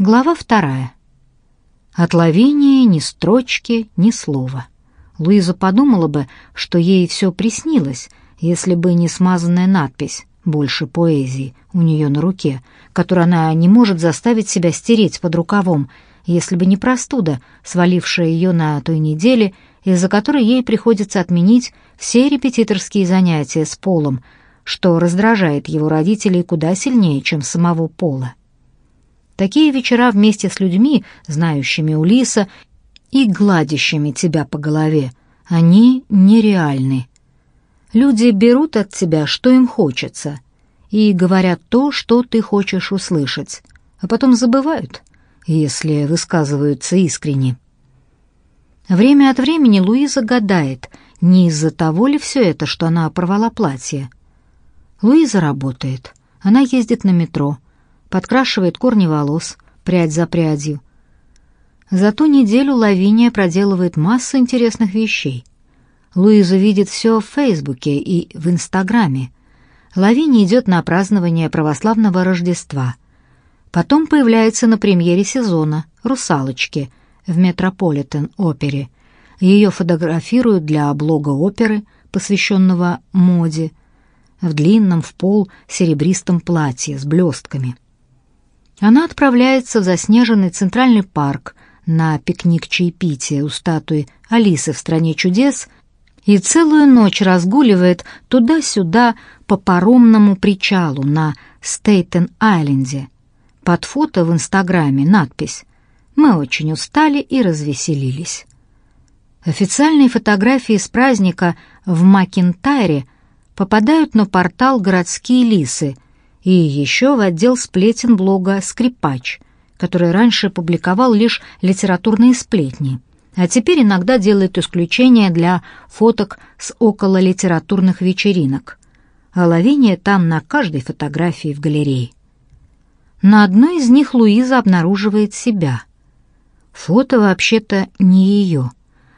Глава вторая. От Лавинии ни строчки, ни слова. Луиза подумала бы, что ей все приснилось, если бы не смазанная надпись «Больше поэзии» у нее на руке, которую она не может заставить себя стереть под рукавом, если бы не простуда, свалившая ее на той неделе, из-за которой ей приходится отменить все репетиторские занятия с Полом, что раздражает его родителей куда сильнее, чем самого Пола. Такие вечера вместе с людьми, знающими Улиса и гладящими тебя по голове, они нереальны. Люди берут от тебя, что им хочется, и говорят то, что ты хочешь услышать, а потом забывают, если высказываются искренне. Время от времени Луиза гадает, не из-за того ли все это, что она порвала платье. Луиза работает. Она ездит на метро, подкрашивает корни волос, прядь за прядью. За ту неделю Лавиния проделывает массу интересных вещей. Луиза видит все в Фейсбуке и в Инстаграме. Лавиния идет на празднование православного Рождества. Потом появляется на премьере сезона «Русалочки» в Метрополитен-опере. Ее фотографируют для блога оперы, посвященного моде, в длинном в пол серебристом платье с блестками – она отправляется в заснеженный центральный парк на пикник чаепития у статуи Алисы в «Стране чудес» и целую ночь разгуливает туда-сюда по паромному причалу на Стейтен-Айленде. Под фото в Инстаграме надпись «Мы очень устали и развеселились». Официальные фотографии с праздника в Макинтайре попадают на портал «Городские лисы», и еще в отдел сплетен блога «Скрипач», который раньше публиковал лишь литературные сплетни, а теперь иногда делает исключения для фоток с окололитературных вечеринок. А Лавиния там на каждой фотографии в галерее. На одной из них Луиза обнаруживает себя. Фото вообще-то не ее.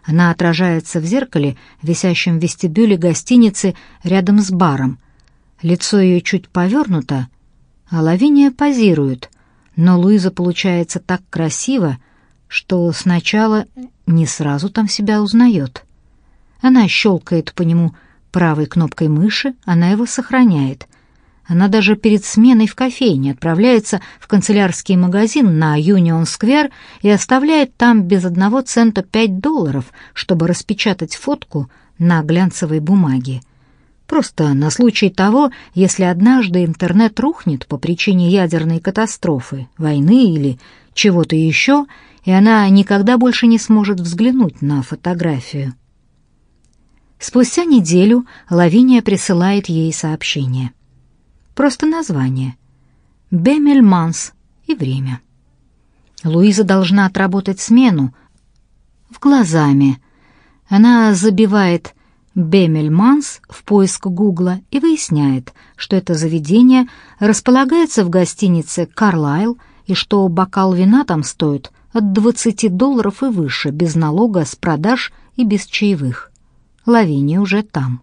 Она отражается в зеркале, висящем в вестибюле гостиницы рядом с баром — Лицо ее чуть повернуто, а Лавиния позирует, но Луиза получается так красиво, что сначала не сразу там себя узнает. Она щелкает по нему правой кнопкой мыши, она его сохраняет. Она даже перед сменой в кофейне отправляется в канцелярский магазин на Юнион-сквер и оставляет там без одного цента пять долларов, чтобы распечатать фотку на глянцевой бумаге. Просто на случай того, если однажды интернет рухнет по причине ядерной катастрофы, войны или чего-то еще, и она никогда больше не сможет взглянуть на фотографию. Спустя неделю Лавиния присылает ей сообщение. Просто название. Бемельманс и время. Луиза должна отработать смену в глазами. Она забивает Бемельманс в поиск Гугла и выясняет, что это заведение располагается в гостинице «Карлайл» и что бокал вина там стоит от 20 долларов и выше, без налога с продаж и без чаевых. Лавиния уже там.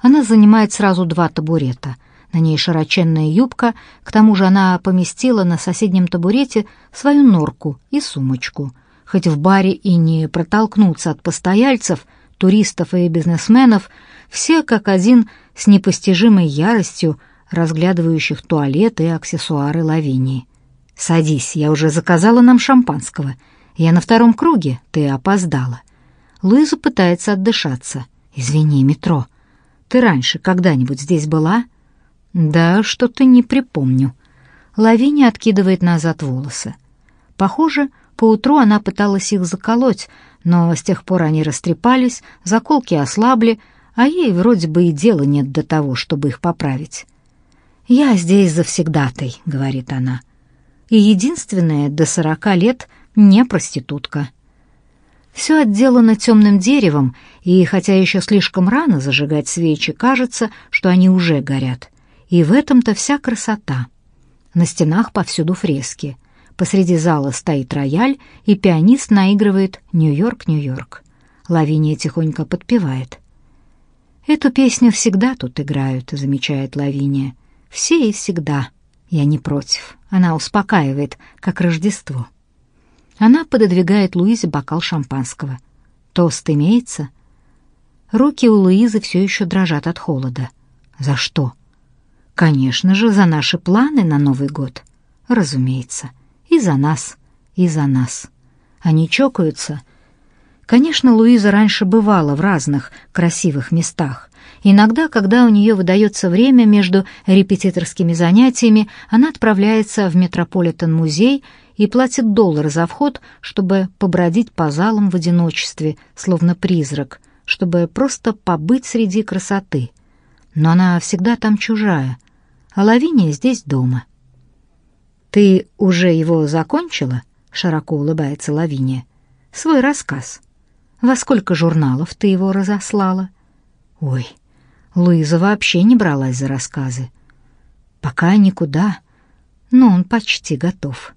Она занимает сразу два табурета. На ней широченная юбка, к тому же она поместила на соседнем табурете свою норку и сумочку. Хоть в баре и не протолкнуться от постояльцев — туристов и бизнесменов, все как один с непостижимой яростью разглядывающих туалеты и аксессуары Лавинии. «Садись, я уже заказала нам шампанского. Я на втором круге, ты опоздала». Луиза пытается отдышаться. «Извини, метро. Ты раньше когда-нибудь здесь была?» «Да, что-то не припомню». Лавиния откидывает назад волосы. Похоже, поутру она пыталась их заколоть, но с тех пор они растрепались, заколки ослабли, а ей вроде бы и дела нет до того, чтобы их поправить. «Я здесь завсегдатай», — говорит она, — «и единственная до сорока лет не проститутка». Все отделано темным деревом, и хотя еще слишком рано зажигать свечи, кажется, что они уже горят. И в этом-то вся красота. На стенах повсюду фрески. Посреди зала стоит рояль, и пианист наигрывает «Нью-Йорк, Нью-Йорк». Лавиния тихонько подпевает. «Эту песню всегда тут играют», — замечает Лавиния. «Все и всегда. Я не против», — Она успокаивает, как Рождество. Она пододвигает Луизе бокал шампанского. Тост имеется? Руки у Луизы все еще дрожат от холода. За что? Конечно же, за наши планы на Новый год. Разумеется. За нас, и за нас. Они чокаются. Конечно, Луиза раньше бывала в разных красивых местах. Иногда, когда у нее выдается время между репетиторскими занятиями, она отправляется в Метрополитен-музей и платит доллар за вход, чтобы побродить по залам в одиночестве, словно призрак, чтобы просто побыть среди красоты. Но она всегда там чужая, а Лавиния здесь дома. «Ты уже его закончила?» — широко улыбается Лавиния. «Свой рассказ. Во сколько журналов ты его разослала?» «Ой, Луиза вообще не бралась за рассказы. Пока никуда, но он почти готов.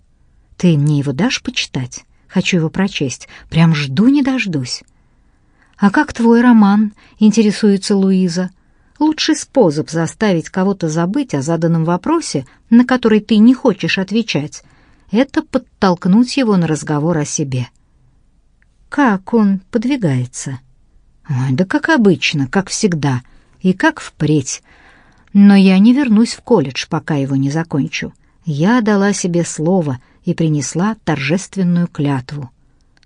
Ты мне его дашь почитать? Хочу его прочесть. Прям жду не дождусь. А как твой роман? Интересуется Луиза. Лучший способ заставить кого-то забыть о заданном вопросе, на который ты не хочешь отвечать, это подтолкнуть его на разговор о себе. Как он подвигается? Ой, да как обычно, как всегда — и как впредь. Но я не вернусь в колледж, пока его не закончу. Я дала себе слово и принесла торжественную клятву.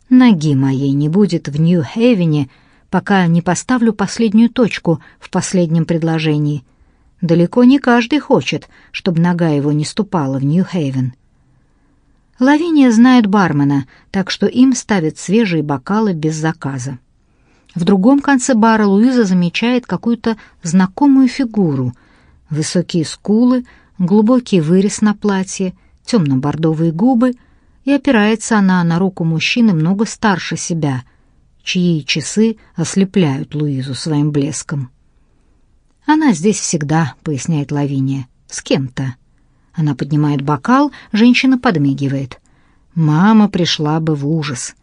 Ноги моей не будет в Нью-Хейвене, пока не поставлю последнюю точку в последнем предложении. Далеко не каждый хочет, чтобы нога его не ступала в Нью-Хейвен. Лавиния знает бармена, так что им ставят свежие бокалы без заказа. В другом конце бара Луиза замечает какую-то знакомую фигуру. Высокие скулы, глубокий вырез на платье, темно-бордовые губы, и опирается она на руку мужчины много старше себя, чьи часы ослепляют Луизу своим блеском. «Она здесь всегда», — поясняет Лавиния, — «с кем-то». Она поднимает бокал, женщина подмигивает. Мама пришла бы в ужас.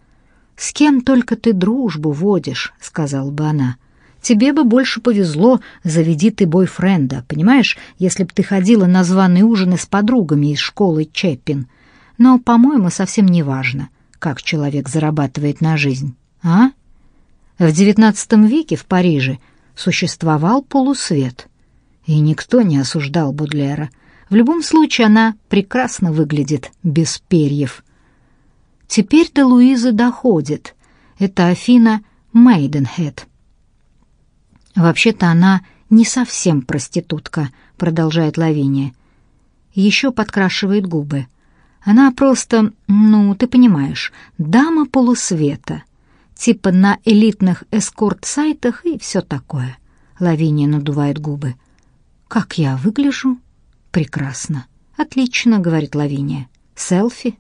«С кем только ты дружбу водишь», — сказал бы она. «Тебе бы больше повезло, заведи ты бойфренда, понимаешь, если б ты ходила на званые ужины с подругами из школы Чеппин. Но, по-моему, совсем не важно, как человек зарабатывает на жизнь, а? В XIX веке в Париже существовал полусвет, и никто не осуждал Бодлера. В любом случае она прекрасно выглядит без перьев». Теперь до Луизы доходит. Это Афина Мейденхед. Вообще-то она не совсем проститутка, продолжает Лавиния. Еще подкрашивает губы. Она просто, ну, ты понимаешь, дама полусвета. Типа на элитных эскорт-сайтах и все такое. Лавиния надувает губы. Как я выгляжу? Прекрасно. Отлично, говорит Лавиния. Селфи?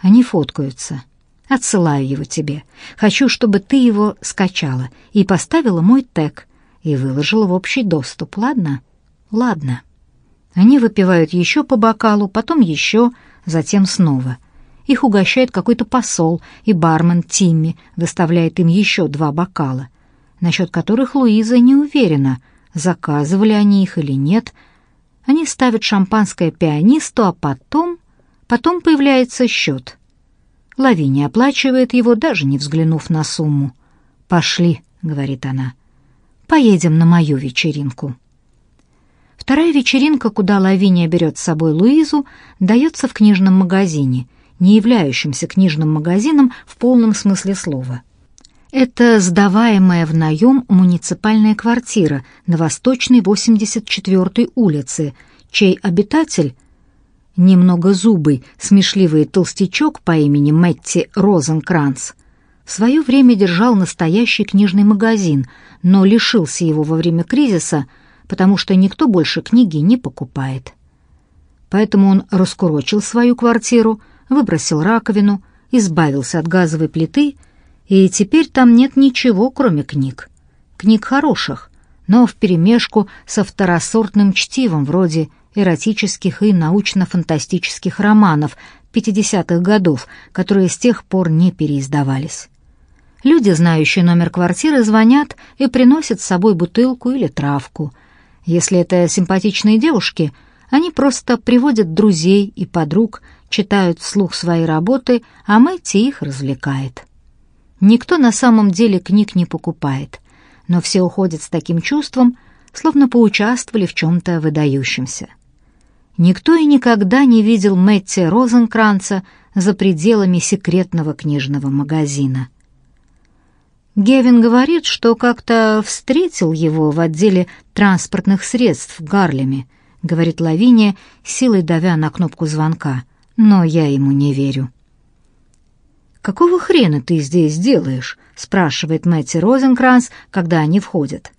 Они фоткаются. Отсылаю его тебе. Хочу, чтобы ты его скачала и поставила мой тег и выложила в общий доступ, ладно? Ладно. Они выпивают еще по бокалу, потом еще, затем снова. Их угощает какой-то посол, и бармен Тимми выставляет им еще два бокала, насчет которых Луиза не уверена, заказывали они их или нет. Они ставят шампанское пианисту, а потом Потом появляется счет. Лавиния оплачивает его, даже не взглянув на сумму. «Пошли», — говорит она, — «поедем на мою вечеринку». Вторая вечеринка, куда Лавиния берет с собой Луизу, дается в книжном магазине, не являющемся книжным магазином в полном смысле слова. Это сдаваемая в наем муниципальная квартира на Восточной 84-й улице, чей обитатель немного зубый, смешливый толстячок по имени Мэтти Розенкранц в свое время держал настоящий книжный магазин, но лишился его во время кризиса, потому что никто больше книги не покупает. Поэтому он раскурочил свою квартиру, выбросил раковину, избавился от газовой плиты, и теперь там нет ничего, кроме книг. Книг хороших, но вперемешку со второсортным чтивом вроде эротических и научно-фантастических романов 50-х годов, которые с тех пор не переиздавались. Люди, знающие номер квартиры, звонят и приносят с собой бутылку или травку. Если это симпатичные девушки, Они просто приводят друзей и подруг, читают вслух свои работы, а Мэтти их развлекает. Никто на самом деле книг не покупает, но все уходят с таким чувством, словно поучаствовали в чем-то выдающемся. Никто и никогда не видел Мэтти Розенкранца за пределами секретного книжного магазина. Гевин говорит, что как-то встретил его в отделе транспортных средств в Гарлеме, говорит Лавиния, силой давя на кнопку звонка, но я ему не верю. «Какого хрена ты здесь делаешь?» — спрашивает Мэтти Розенкранц, когда они входят.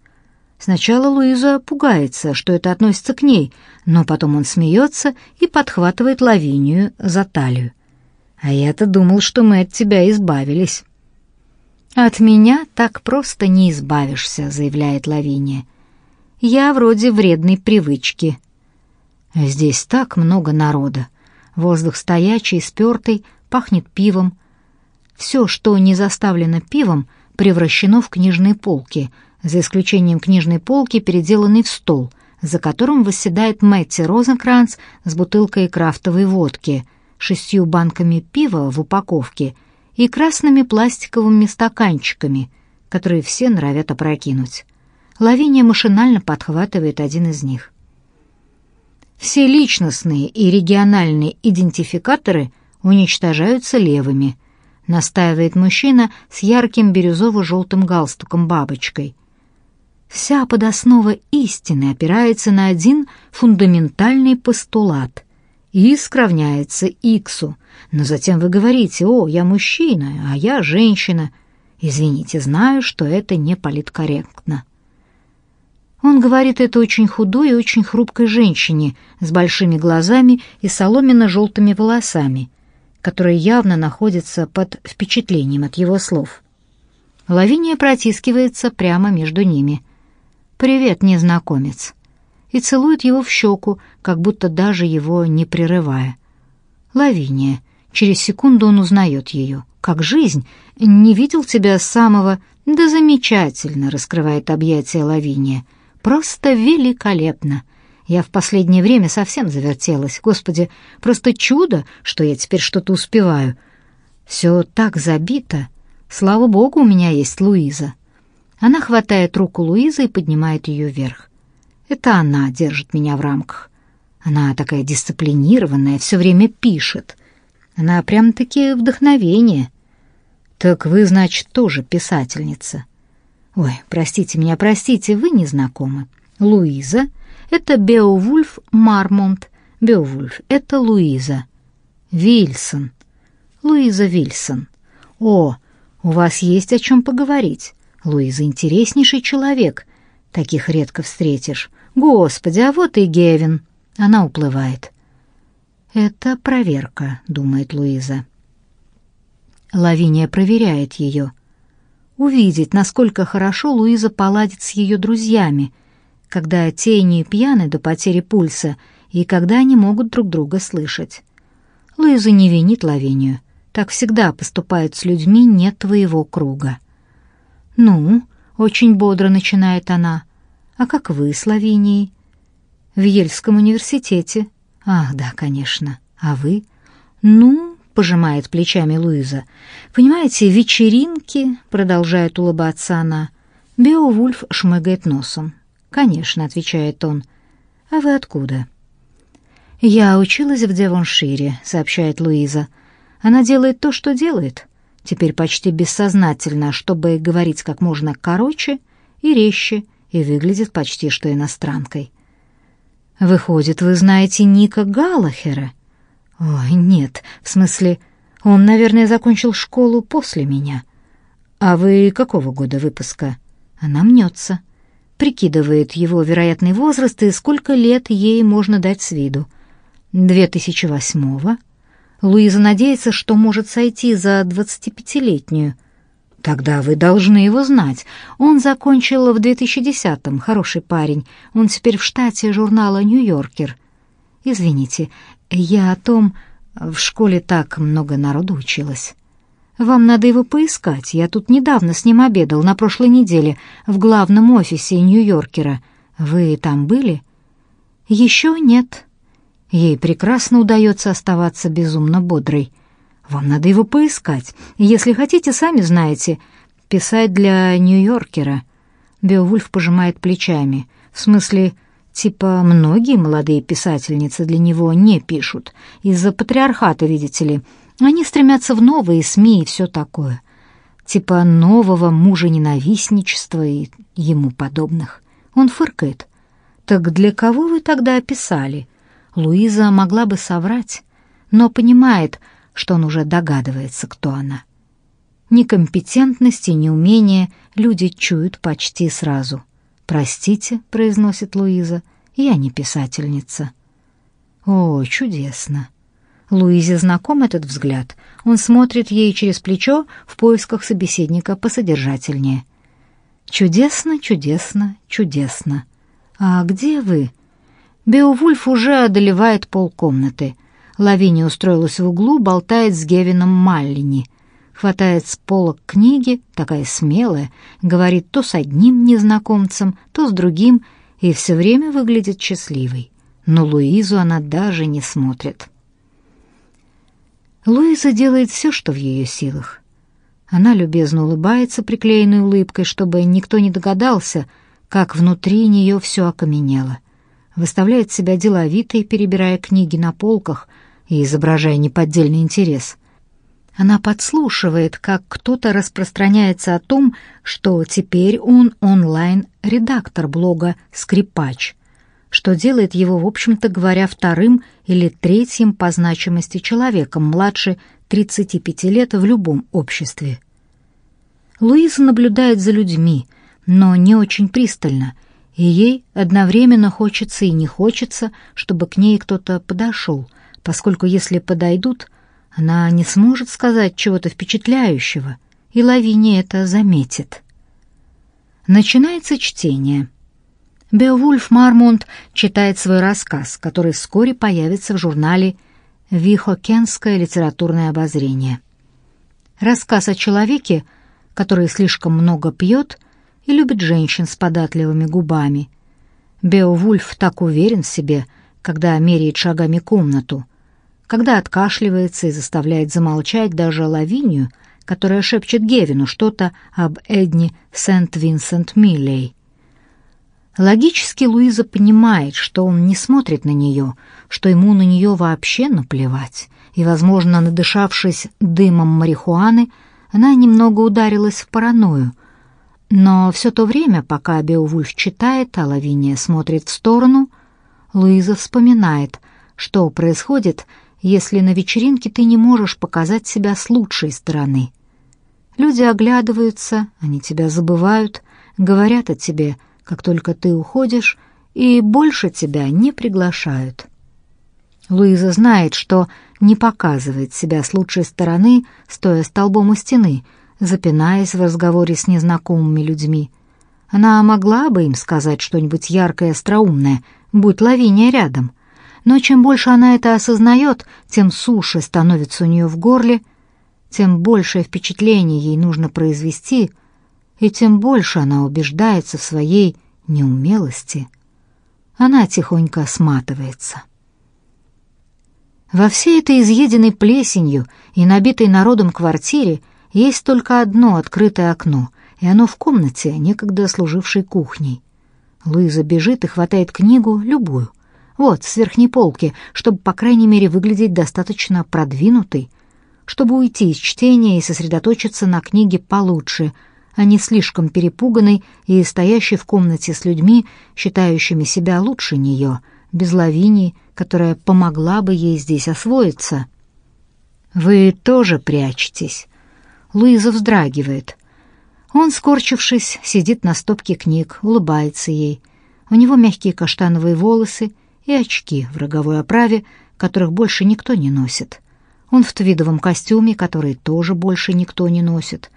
Сначала Луиза пугается, что это относится к ней, но потом он смеется и подхватывает Лавинию за талию. «А я-то думал, что мы от тебя избавились». «От меня так просто не избавишься», — заявляет Лавиния. «Я вроде вредной привычки». Здесь так много народа. Воздух стоячий, спертый, пахнет пивом. Все, что не заставлено пивом, превращено в книжные полки — за исключением книжной полки, переделанной в стол, за которым восседает Мэтти Розенкранц с бутылкой крафтовой водки, шестью банками пива в упаковке и красными пластиковыми стаканчиками, которые все норовят опрокинуть. Лавиния машинально подхватывает один из них. Все личностные и региональные идентификаторы уничтожаются левыми, настаивает мужчина с ярким бирюзово-желтым галстуком-бабочкой – Вся подоснова истины опирается на один фундаментальный постулат. Иск равняется иксу, но затем вы говорите «О, я мужчина, а я женщина». Извините, знаю, что это не политкорректно. Он говорит это очень худой и очень хрупкой женщине с большими глазами и соломенно-желтыми волосами, которая явно находится под впечатлением от его слов. Лавиния протискивается прямо между ними. «Привет, незнакомец!» и целует его в щеку, как будто даже его не прерывая. Лавиния. Через секунду он узнает ее. «Как жизнь? Не видел тебя с самого...» «Да замечательно!» — раскрывает объятия Лавиния. «Просто великолепно!» Я в последнее время совсем завертелась. Господи, просто чудо, что я теперь что-то успеваю. Все так забито. Слава богу, у меня есть Луиза. Она хватает руку Луизы и поднимает ее вверх. Это она держит меня в рамках. Она такая дисциплинированная, все время пишет. Она прям-таки вдохновение. Так вы, значит, тоже писательница. Ой, простите меня, простите, вы не знакомы. Луиза — это Беовульф Мармонт. Беовульф — это Луиза. Вильсон. Луиза Вильсон. О, у вас есть о чем поговорить. Луиза интереснейший человек. Таких редко встретишь. Господи, а вот и Гевин. Она уплывает. Это проверка, думает Луиза. Лавиния проверяет ее. Увидеть, насколько хорошо Луиза поладит с ее друзьями, когда те не пьяны до потери пульса и когда они могут друг друга слышать. Луиза не винит Лавинию. Так всегда поступают с людьми не твоего круга. «Ну?» — очень бодро начинает она. «А как вы с Лавинией?» «В Ельском университете». «Ах, да, конечно. А вы?» «Ну?» — пожимает плечами Луиза. «Понимаете, вечеринки...» — продолжает улыбаться она. Беовульф шмыгает носом. «Конечно», — отвечает он. «А вы откуда?» «Я училась в Девоншире», — сообщает Луиза. «Она делает то, что делает теперь почти бессознательно, чтобы говорить как можно короче и резче, и выглядит почти что иностранкой. «Выходит, вы знаете Ника Галлахера?» «Ой, нет, в смысле, он, наверное, закончил школу после меня». «А вы какого года выпуска?» Она мнется. Прикидывает его вероятный возраст и сколько лет ей можно дать с виду. «Две тысячи восьмого?» Луиза надеется, что может сойти за двадцатипятилетнюю. Тогда вы должны его знать. Он закончил в 2010-м, хороший парень. Он теперь в штате журнала «Нью-Йоркер». Извините, я о том, в школе так много народу училось. Вам надо его поискать. Я тут недавно с ним обедал, на прошлой неделе, в главном офисе Нью-Йоркера. Вы там были? Еще нет. Ей прекрасно удается оставаться безумно бодрой. Вам надо его поискать. Если хотите, сами знаете, писать для Нью-Йоркера. Беовульф пожимает плечами. В смысле, типа, многие молодые писательницы для него не пишут. Из-за патриархата, видите ли. Они стремятся в новые СМИ и все такое. Типа нового мужа-ненавистничества и ему подобных. Он фыркает. «Так для кого вы тогда писали?» Луиза могла бы соврать, но понимает, что он уже догадывается, кто она. Некомпетентность и неумение люди чуют почти сразу. «Простите», — произносит Луиза, — «я не писательница». «О, чудесно!» Луизе знаком этот взгляд. Он смотрит ей через плечо в поисках собеседника посодержательнее. «Чудесно, чудесно, чудесно. А где вы?» Беовульф уже одолевает полкомнаты. Лавиния устроилась в углу, болтает с Гевином Маллини. Хватает с полок книги, такая смелая, говорит то с одним незнакомцем, то с другим, и все время выглядит счастливой. Но Луизу она даже не смотрит. Луиза делает все, что в ее силах. Она любезно улыбается приклеенной улыбкой, чтобы никто не догадался, как внутри нее все окаменело. Выставляет себя деловитой, перебирая книги на полках и изображая неподдельный интерес. Она подслушивает, как кто-то распространяется о том, что теперь он онлайн-редактор блога «Скрипач», что делает его, в общем-то говоря, вторым или третьим по значимости человеком младше 35 лет в любом обществе. Луиза наблюдает за людьми, но не очень пристально, и ей одновременно хочется и не хочется, чтобы к ней кто-то подошел, поскольку если подойдут, она не сможет сказать чего-то впечатляющего, и Лавиния это заметит. Начинается чтение — Беовульф Мармонт читает свой рассказ, который вскоре появится в журнале «Вихокенское литературное обозрение». Рассказ о человеке, который слишком много пьет и любит женщин с податливыми губами. Беовульф так уверен в себе, когда меряет шагами комнату, когда откашливается и заставляет замолчать даже Лавинию, которая шепчет Гевину что-то об Эдни Сент-Винсент-Миллей. Логически Луиза понимает, что он не смотрит на нее, что ему на нее вообще наплевать, и, возможно, надышавшись дымом марихуаны, она немного ударилась в паранойю. Но все то время, пока Беовульф читает, а Лавиния смотрит в сторону, Луиза вспоминает, что происходит, если на вечеринке ты не можешь показать себя с лучшей стороны. Люди оглядываются, они тебя забывают, говорят о тебе – как только ты уходишь, и больше тебя не приглашают. Луиза знает, что не показывает себя с лучшей стороны, стоя столбом у стены, запинаясь в разговоре с незнакомыми людьми. Она могла бы им сказать что-нибудь яркое и остроумное, будь Лавиния рядом. Но чем больше она это осознает, тем суше становится у нее в горле, тем большее впечатление ей нужно произвести — и тем больше она убеждается в своей неумелости. Она тихонько сматывается. Во всей этой изъеденной плесенью и набитой народом квартире есть только одно открытое окно, и оно в комнате, некогда служившей кухней. Луиза бежит и хватает книгу, любую. Вот, с верхней полки, чтобы, по крайней мере, выглядеть достаточно продвинутой, чтобы уйти из чтения и сосредоточиться на книге получше — а не слишком перепуганной и стоящей в комнате с людьми, считающими себя лучше нее, без Лавинии, которая помогла бы ей здесь освоиться. «Вы тоже прячетесь?» Луиза вздрагивает. Он, скорчившись, сидит на стопке книг, улыбается ей. У него мягкие каштановые волосы и очки в роговой оправе, которых больше никто не носит. Он в твидовом костюме, который тоже больше никто не носит.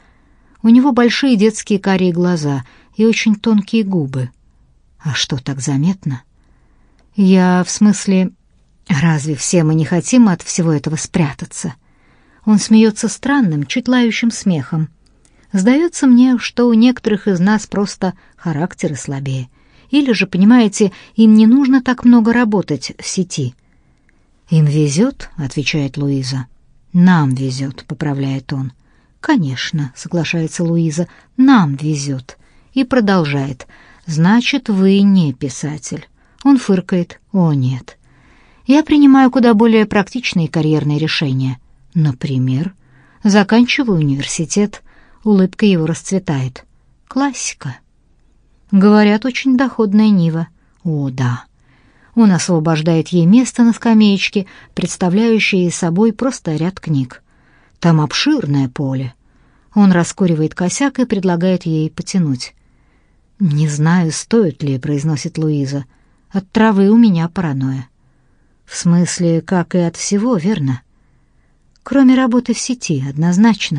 У него большие детские карие глаза и очень тонкие губы. А что так заметно? Я в смысле, разве все мы не хотим от всего этого спрятаться? Он смеется странным, чуть лающим смехом. Сдается мне, что у некоторых из нас просто характеры слабее. Или же, понимаете, им не нужно так много работать в сети. «Им везет», — отвечает Луиза. «Нам везет», — поправляет он. «Конечно», — соглашается Луиза, — «нам везет». И продолжает. «Значит, вы не писатель». Он фыркает. «О, нет». Я принимаю куда более практичные карьерные решения. Например, заканчиваю университет, улыбка его расцветает. Классика. Говорят, очень доходная Нива. О, да. Он освобождает ей место на скамеечке, представляющее собой просто ряд книг. Там обширное поле. Он раскуривает косяк и предлагает ей потянуть. «Не знаю, стоит ли», — произносит Луиза. «От травы у меня паранойя». «В смысле, как и от всего, верно?» «Кроме работы в сети, однозначно».